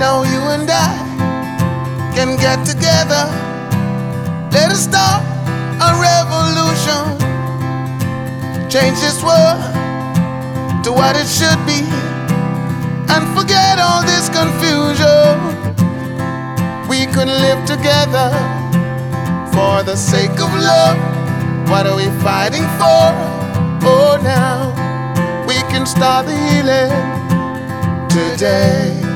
Now you and I can get together. Let us start a revolution. Change this world to what it should be. And forget all this confusion. We could live together for the sake of love. What are we fighting for? Oh, now we can start the healing today.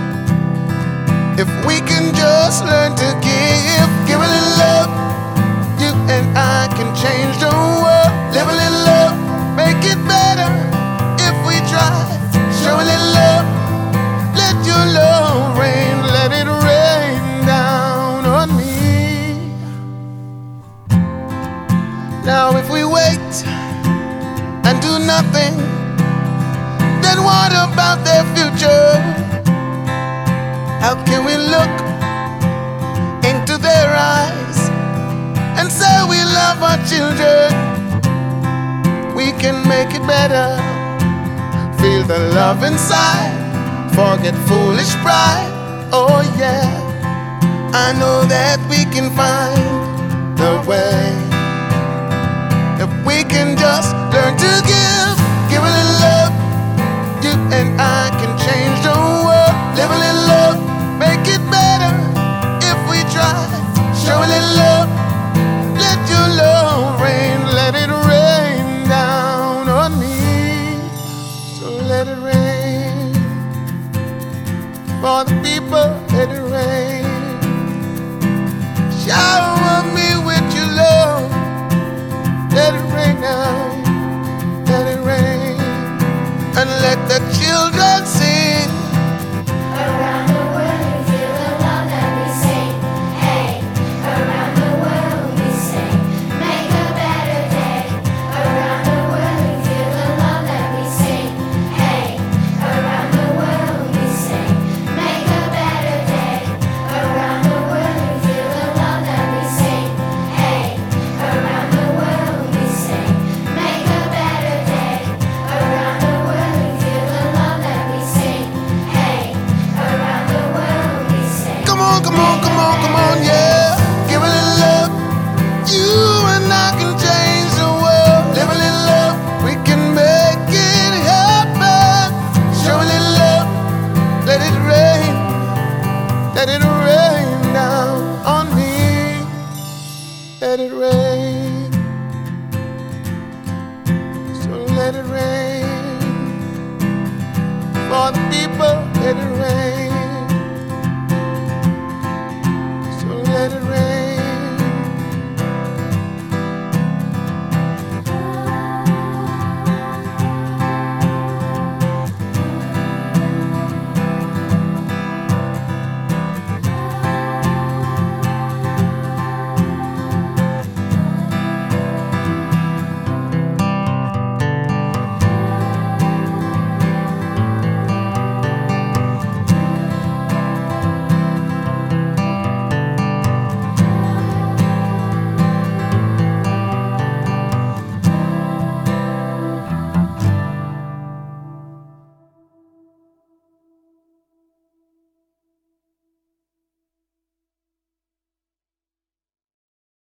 If we can just learn to give, give a little love, you and I can change the world. Live a little love, make it better if we try. Show a little love, let your love rain, let it rain down on me. Now, if we wait and do nothing, then what about their future? How can we look into their eyes and say we love our children? We can make it better. Feel the love inside, forget foolish pride. Oh, yeah, I know that we can find and let the children on, come on, come on, come on, yeah. Give a little love. You and I can change the world. Live a little love. We can make it happen. Show a little love. Let it rain. Let it rain down on me. Let it rain. So let it rain. For the people, let it rain.